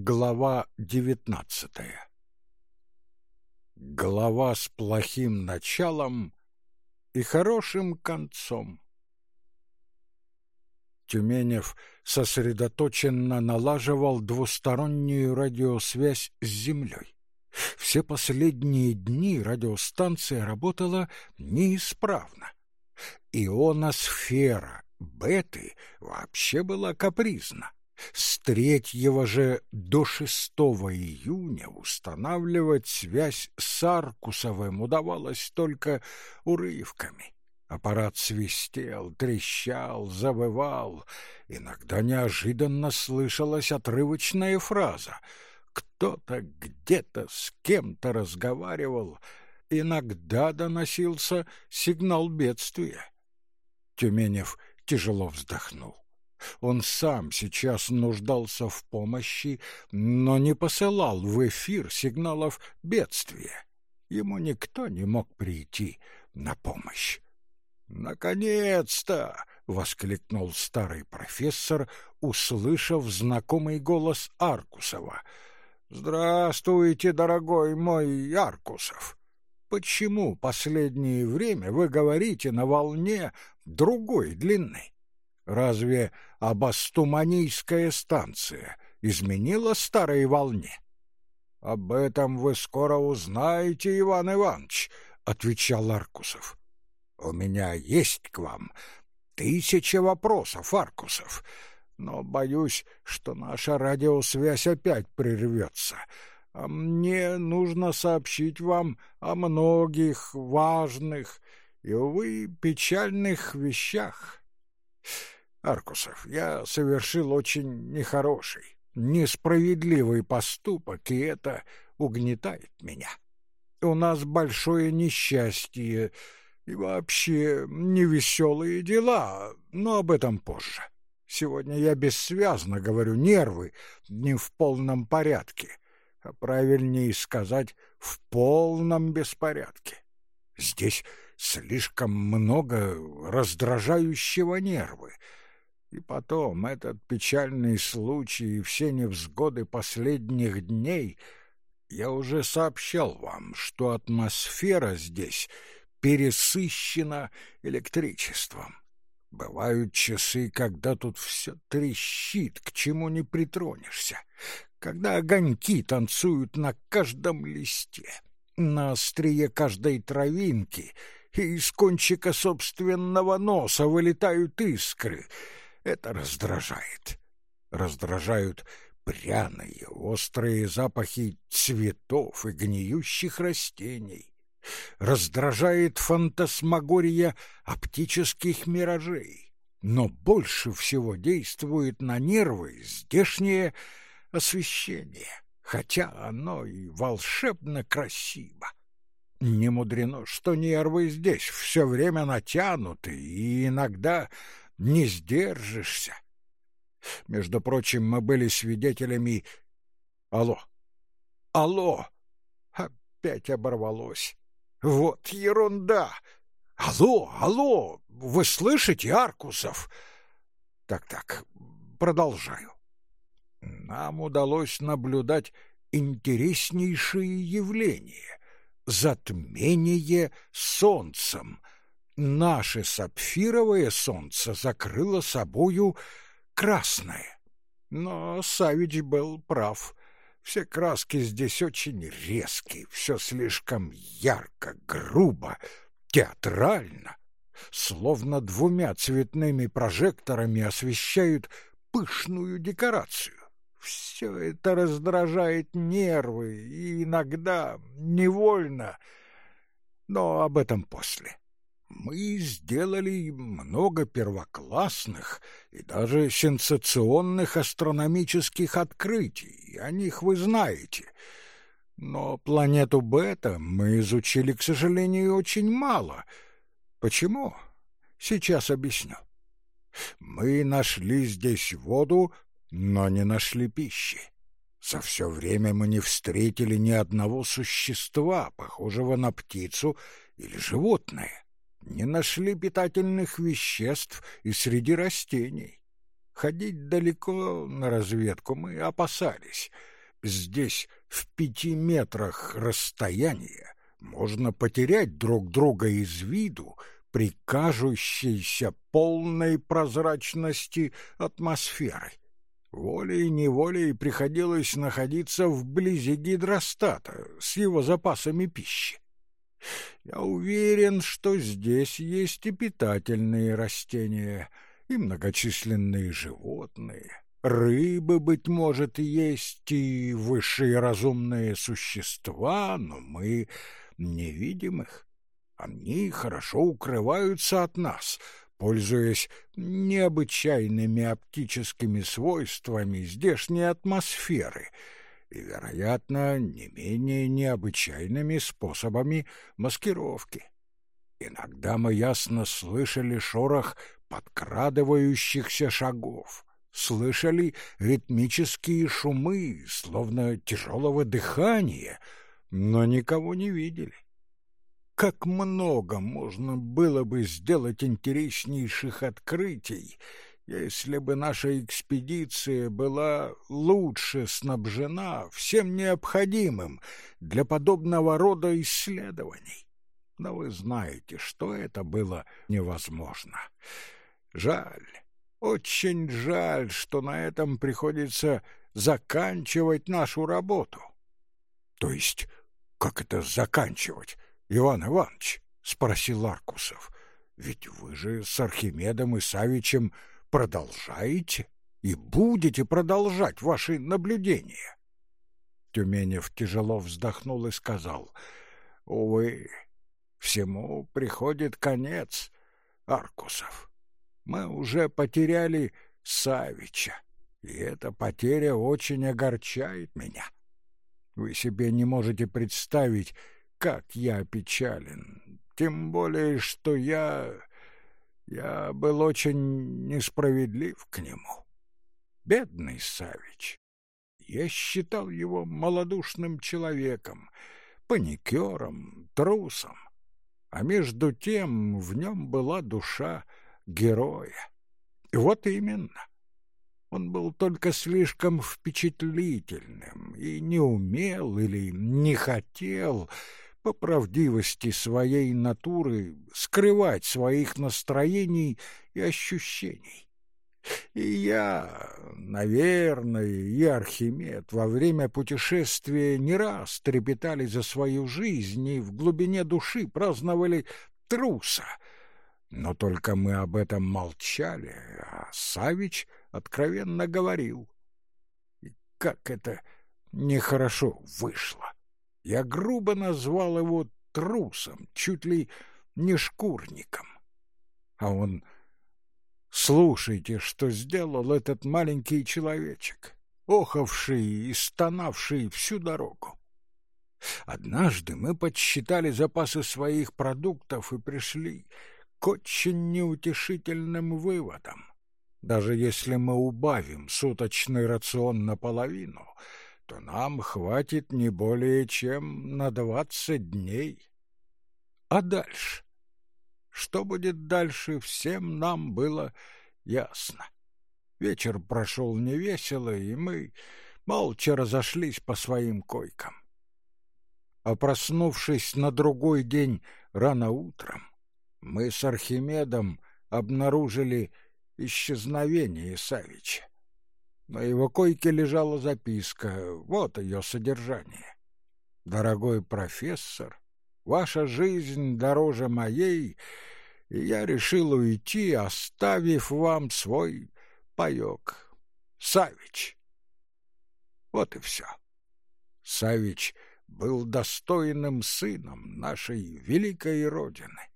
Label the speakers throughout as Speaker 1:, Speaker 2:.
Speaker 1: Глава девятнадцатая Глава с плохим началом и хорошим концом. Тюменев сосредоточенно налаживал двустороннюю радиосвязь с Землей. Все последние дни радиостанция работала неисправно. Ионосфера Беты вообще была капризна. С 3 же до 6 июня устанавливать связь с Аркусовым удавалось только урывками. Аппарат свистел, трещал, завывал. Иногда неожиданно слышалась отрывочная фраза. Кто-то где-то с кем-то разговаривал. Иногда доносился сигнал бедствия. Тюменев тяжело вздохнул. Он сам сейчас нуждался в помощи, но не посылал в эфир сигналов бедствия. Ему никто не мог прийти на помощь. «Наконец-то!» — воскликнул старый профессор, услышав знакомый голос Аркусова. «Здравствуйте, дорогой мой Аркусов! Почему последнее время вы говорите на волне другой длины?» Разве Абастуманийская станция изменила старой волне? — Об этом вы скоро узнаете, Иван Иванович, — отвечал Аркусов. — У меня есть к вам тысяча вопросов, Аркусов, но боюсь, что наша радиосвязь опять прервется. А мне нужно сообщить вам о многих важных и, увы, печальных вещах. Аркусов, я совершил очень нехороший, несправедливый поступок, и это угнетает меня. У нас большое несчастье и вообще невеселые дела, но об этом позже. Сегодня я бессвязно говорю, нервы не в полном порядке, а правильнее сказать, в полном беспорядке. Здесь слишком много раздражающего нервы — и потом этот печальный случай и все невзгоды последних дней я уже сообщал вам, что атмосфера здесь пересыщена электричеством. Бывают часы, когда тут все трещит, к чему не притронешься, когда огоньки танцуют на каждом листе, на острие каждой травинки, и из кончика собственного носа вылетают искры — это раздражает. Раздражают пряные, острые запахи цветов и гниющих растений. Раздражает фантасмагория оптических миражей. Но больше всего действует на нервы здешнее освещение, хотя оно и волшебно красиво. Не мудрено, что нервы здесь все время натянуты и иногда не сдержишься. Между прочим, мы были свидетелями... Алло! Алло! Опять оборвалось. Вот ерунда! Алло, алло! Вы слышите, Аркусов? Так-так, продолжаю. Нам удалось наблюдать интереснейшее явление — затмение солнцем — наше сапфировое солнце закрыло собою красное. Но Савич был прав. Все краски здесь очень резкие, все слишком ярко, грубо, театрально. Словно двумя цветными прожекторами освещают пышную декорацию. Все это раздражает нервы и иногда невольно, но об этом после мы сделали много первоклассных и даже сенсационных астрономических открытий, о них вы знаете. Но планету Бета мы изучили, к сожалению, очень мало. Почему? Сейчас объясню. Мы нашли здесь воду, но не нашли пищи. За все время мы не встретили ни одного существа, похожего на птицу или животное не нашли питательных веществ и среди растений. Ходить далеко на разведку мы опасались. Здесь в пяти метрах расстояния можно потерять друг друга из виду при кажущейся полной прозрачности атмосферы. Волей-неволей приходилось находиться вблизи гидростата с его запасами пищи. Я уверен, что здесь есть и питательные растения, и многочисленные животные. Рыбы, быть может, есть и высшие разумные существа, но мы не видим их. Они хорошо укрываются от нас, пользуясь необычайными оптическими свойствами здешней атмосферы и, вероятно, не менее необычайными способами маскировки. Иногда мы ясно слышали шорох подкрадывающихся шагов, слышали ритмические шумы, словно тяжелого дыхания, но никого не видели. Как много можно было бы сделать интереснейших открытий, если бы наша экспедиция была лучше снабжена всем необходимым для подобного рода исследований. Но вы знаете, что это было невозможно. Жаль, очень жаль, что на этом приходится заканчивать нашу работу. То есть, как это заканчивать? Иван Иванович, — спросил Аркусов, — ведь вы же с Архимедом и Савичем продолжаете и будете продолжать ваши наблюдения. Тюменев тяжело вздохнул и сказал, — Увы, всему приходит конец, Аркусов. Мы уже потеряли Савича, и эта потеря очень огорчает меня. Вы себе не можете представить, как я опечален. Тем более, что я... я был очень несправедлив к нему. Бедный Савич. Я считал его малодушным человеком, паникером, трусом. А между тем в нем была душа героя. И вот именно. Он был только слишком впечатлительным и не умел или не хотел по правдивости своей натуры скрывать своих настроений и ощущений. И я, наверное, и Архимед во время путешествия не раз трепетали за свою жизнь и в глубине души праздновали труса. Но только мы об этом молчали, а Савич откровенно говорил. И как это нехорошо вышло! Я грубо назвал его трусом, чуть ли не шкурником. А он... Слушайте, что сделал этот маленький человечек, охавший и стонавший всю дорогу. Однажды мы подсчитали запасы своих продуктов и пришли к очень неутешительным выводам. Даже если мы убавим суточный рацион наполовину — то нам хватит не более чем на двадцать дней. А дальше? Что будет дальше, всем нам было ясно. Вечер прошел невесело, и мы молча разошлись по своим койкам. А проснувшись на другой день рано утром, мы с Архимедом обнаружили исчезновение Савича. На его койке лежала записка, вот ее содержание. «Дорогой профессор, ваша жизнь дороже моей, и я решил уйти, оставив вам свой паек. Савич». Вот и все. Савич был достойным сыном нашей великой Родины.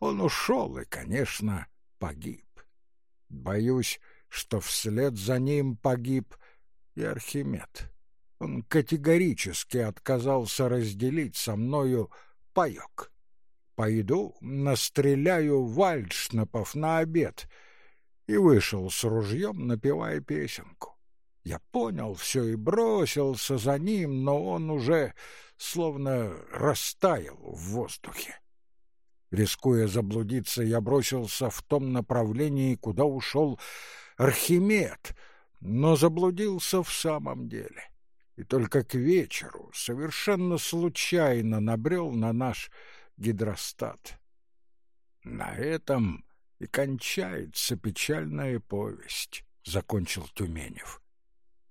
Speaker 1: Он ушел и, конечно, погиб. Боюсь, что вслед за ним погиб и Архимед. Он категорически отказался разделить со мною паёк. Пойду, настреляю вальшнапов на обед. И вышел с ружьем, напевая песенку. Я понял все и бросился за ним, но он уже словно растаял в воздухе. Рискуя заблудиться, я бросился в том направлении, куда ушел Архимед, но заблудился в самом деле. И только к вечеру совершенно случайно набрел на наш гидростат. На этом и кончается печальная повесть, — закончил Тюменев.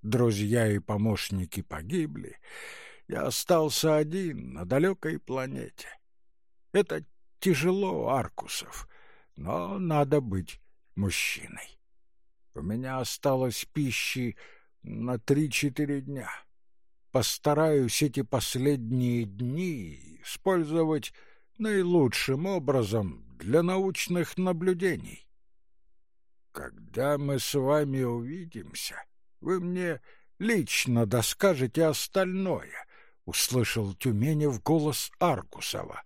Speaker 1: Друзья и помощники погибли, я остался один на далекой планете. Это тяжело, Аркусов, но надо быть мужчиной. У меня осталось пищи на три-четыре дня. Постараюсь эти последние дни использовать наилучшим образом для научных наблюдений. Когда мы с вами увидимся, вы мне лично доскажете остальное, услышал Тюменев голос Аркусова.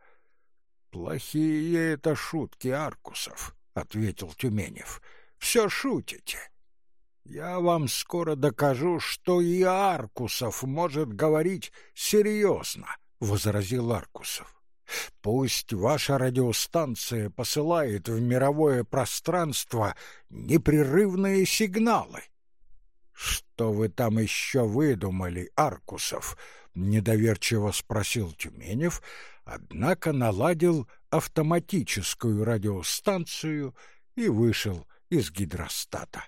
Speaker 1: Плохие это шутки, Аркусов, ответил Тюменев. Все шутите. Я вам скоро докажу, что и Аркусов может говорить серьезно, возразил Аркусов. Пусть ваша радиостанция посылает в мировое пространство непрерывные сигналы. Что вы там еще выдумали, Аркусов? недоверчиво спросил Тюменев, однако наладил автоматическую радиостанцию и вышел из гидростата.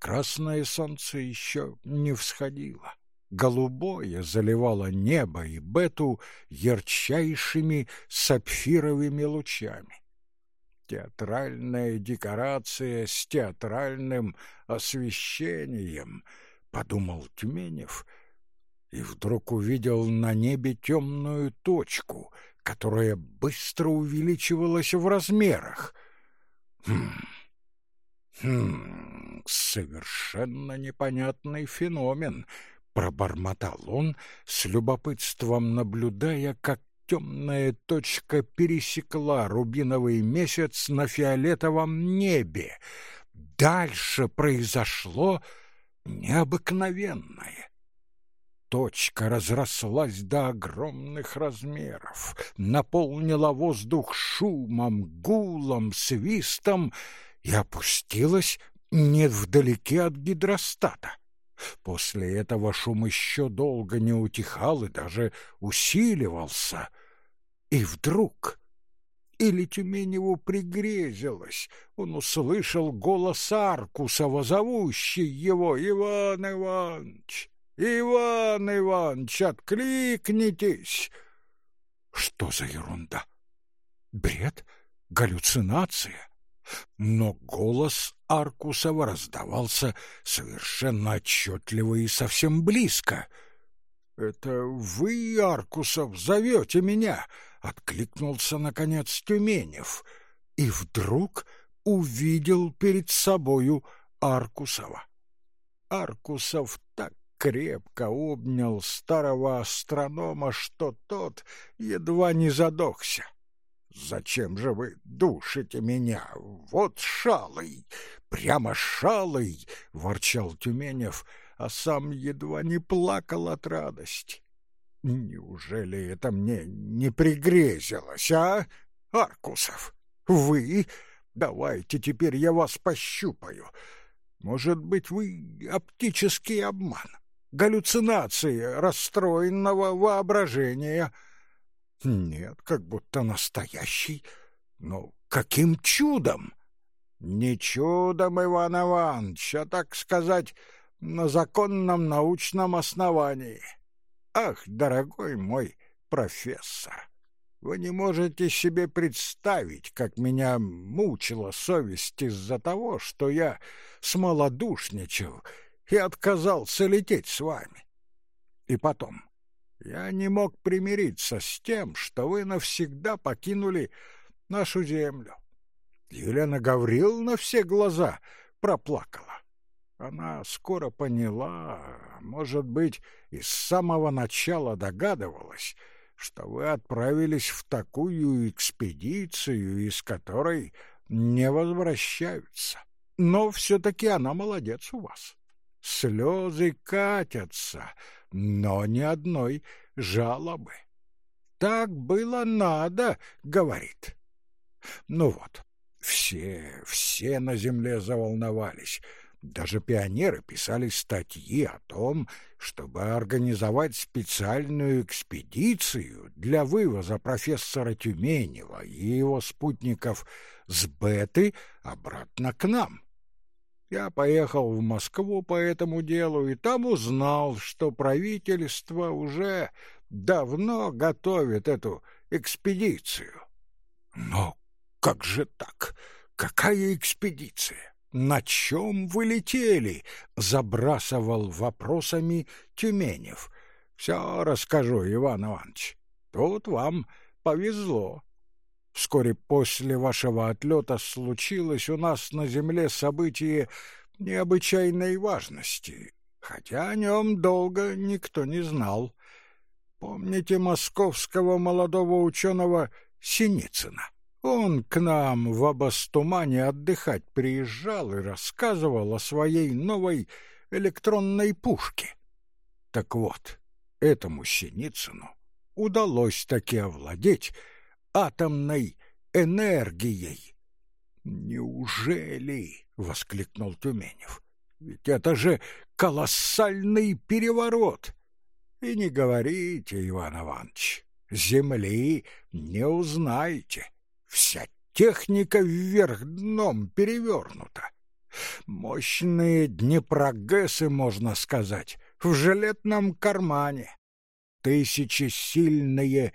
Speaker 1: Красное солнце еще не всходило. Голубое заливало небо и бету ярчайшими сапфировыми лучами. Театральная декорация с театральным освещением, подумал Тюменев, и вдруг увидел на небе темную точку, которая быстро увеличивалась в размерах. Хм, хм, совершенно непонятный феномен, пробормотал он, с любопытством наблюдая, как темная точка пересекла рубиновый месяц на фиолетовом небе. Дальше произошло необыкновенное. Точка разрослась до огромных размеров, наполнила воздух шумом, гулом, свистом и опустилась невдалеке от гидростата. После этого шум еще долго не утихал и даже усиливался. И вдруг... Или Тюменеву пригрезилось, он услышал голос Аркусова, зовущий его «Иван Иванович! Иван Иванович, откликнитесь!» Что за ерунда? Бред? Галлюцинация? но голос Аркусова раздавался совершенно отчетливо и совсем близко. «Это вы, Аркусов, зовете меня?» — откликнулся, наконец, Тюменев. И вдруг увидел перед собою Аркусова. Аркусов так крепко обнял старого астронома, что тот едва не задохся. Зачем же вы душите меня? Вот шалый, прямо шалый, ворчал Тюменев, а сам едва не плакал от радости. Неужели это мне не пригрезилось, а, Аркусов? Вы? Давайте теперь я вас пощупаю. Может быть, вы оптический обман, галлюцинации расстроенного воображения — нет, как будто настоящий. Но каким чудом? Не чудом, Иван Иванович, а, так сказать, на законном научном основании. Ах, дорогой мой профессор, вы не можете себе представить, как меня мучила совесть из-за того, что я смолодушничал и отказался лететь с вами. И потом, я не мог примириться с тем, что вы навсегда покинули нашу землю. Елена Гавриловна все глаза проплакала. Она скоро поняла, может быть, и с самого начала догадывалась, что вы отправились в такую экспедицию, из которой не возвращаются. Но все-таки она молодец у вас. Слезы катятся, но ни одной жалобы. Так было надо, говорит. Ну вот, Все, все на земле заволновались. Даже пионеры писали статьи о том, чтобы организовать специальную экспедицию для вывоза профессора Тюменева и его спутников с Беты обратно к нам. Я поехал в Москву по этому делу и там узнал, что правительство уже давно готовит эту экспедицию. Но как же так? Какая экспедиция? на чем вы летели?» — забрасывал вопросами Тюменев. «Все расскажу, Иван Иванович. Тут вам повезло. Вскоре после вашего отлета случилось у нас на земле событие необычайной важности, хотя о нем долго никто не знал. Помните московского молодого ученого Синицына? Он к нам в Абастумане отдыхать приезжал и рассказывал о своей новой электронной пушке. Так вот, этому Синицыну удалось таки овладеть атомной энергией. «Неужели?» — воскликнул Тюменев. «Ведь это же колоссальный переворот!» «И не говорите, Иван Иванович, земли не узнаете. Вся техника вверх дном перевернута. Мощные днепрогэсы, можно сказать, в жилетном кармане. Тысячи сильные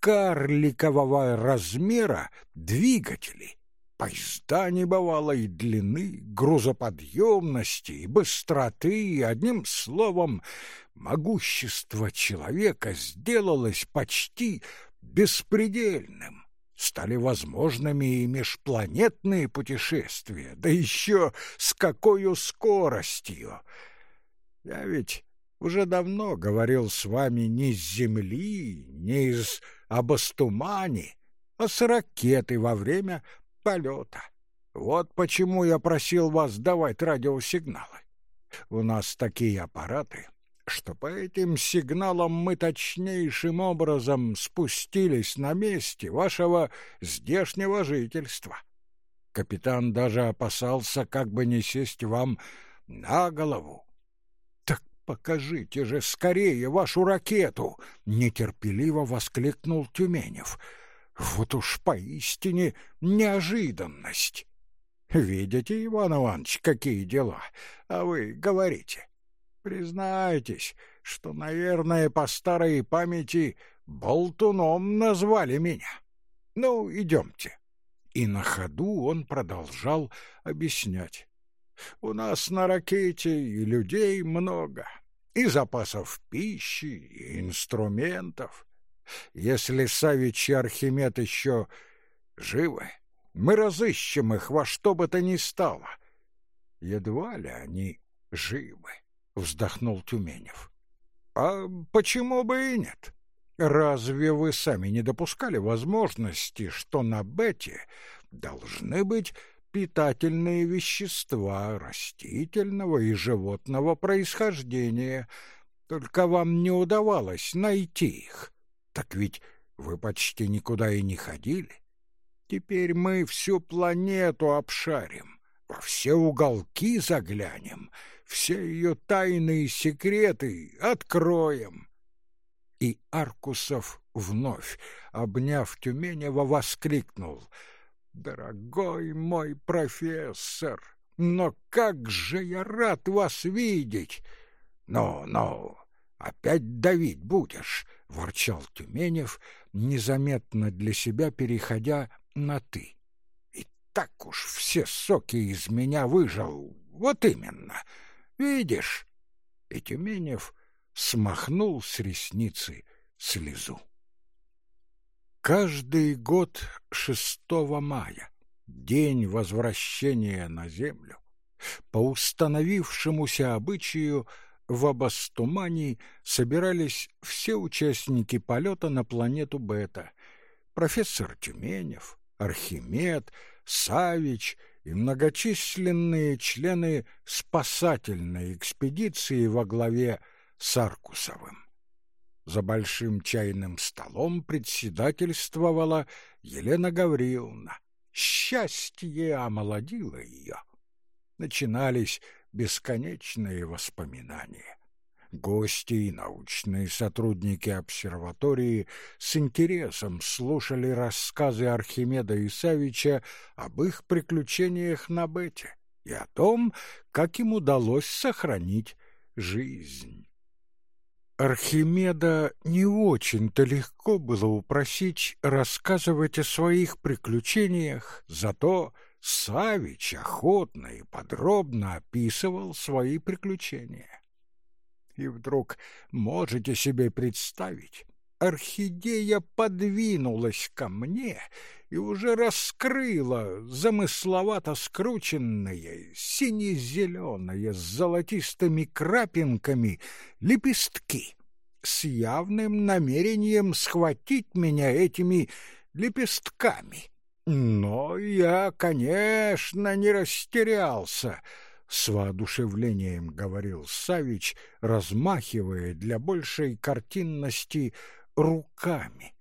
Speaker 1: карликового размера двигатели, поезда небывалой длины, грузоподъемности и быстроты, одним словом, могущество человека сделалось почти беспредельным. Стали возможными и межпланетные путешествия, да еще с какой скоростью! Я ведь уже давно говорил с вами не с Земли, не из Абастумани, а с ракеты во время полета. Вот почему я просил вас давать радиосигналы. У нас такие аппараты, что по этим сигналам мы точнейшим образом спустились на месте вашего здешнего жительства. Капитан даже опасался, как бы не сесть вам на голову. Покажите же скорее вашу ракету, нетерпеливо воскликнул Тюменев. Вот уж поистине неожиданность. Видите, Иван Иванович, какие дела, а вы говорите. Признайтесь, что, наверное, по старой памяти болтуном назвали меня. Ну, идемте. И на ходу он продолжал объяснять. У нас на ракете и людей много, и запасов пищи, и инструментов. Если Савич и Архимед еще живы, мы разыщем их во что бы то ни стало. Едва ли они живы вздохнул Тюменев. А почему бы и нет? Разве вы сами не допускали возможности, что на бете должны быть питательные вещества растительного и животного происхождения, только вам не удавалось найти их? Так ведь вы почти никуда и не ходили. Теперь мы всю планету обшарим, во все уголки заглянем — все ее тайные секреты откроем. И Аркусов вновь, обняв Тюменева, воскликнул. «Дорогой мой профессор, но как же я рад вас видеть!» «Ну-ну, опять давить будешь!» — ворчал Тюменев, незаметно для себя переходя на «ты». «И так уж все соки из меня выжил, вот именно!» Видишь? И Тюменев смахнул с ресницы слезу. Каждый год 6 мая, день возвращения на землю, по установившемуся обычаю в Абастумане собирались все участники полета на планету Бета. Профессор Тюменев, Архимед, Савич и многочисленные члены спасательной экспедиции во главе с Аркусовым. За большим чайным столом председательствовала Елена Гавриловна, Счастье омолодило ее. Начинались бесконечные воспоминания. Гости и научные сотрудники обсерватории с интересом слушали рассказы Архимеда и Савича об их приключениях на Бете и о том, как им удалось сохранить жизнь. Архимеда не очень-то легко было упросить рассказывать о своих приключениях, зато Савич охотно и подробно описывал свои приключения. И вдруг, можете себе представить, орхидея подвинулась ко мне и уже раскрыла замысловато скрученные, сине-зеленые с золотистыми крапинками лепестки с явным намерением схватить меня этими лепестками. Но я, конечно, не растерялся — с воодушевлением говорил Савич, размахивая для большей картинности руками.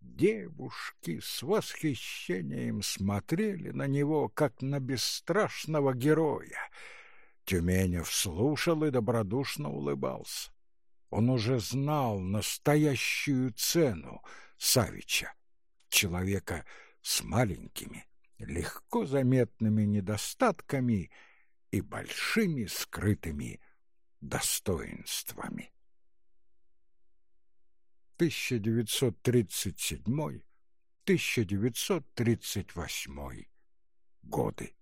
Speaker 1: Девушки с восхищением смотрели на него, как на бесстрашного героя. Тюменев слушал и добродушно улыбался. Он уже знал настоящую цену Савича, человека с маленькими, легко заметными недостатками — и большими скрытыми достоинствами. 1937-1938 годы.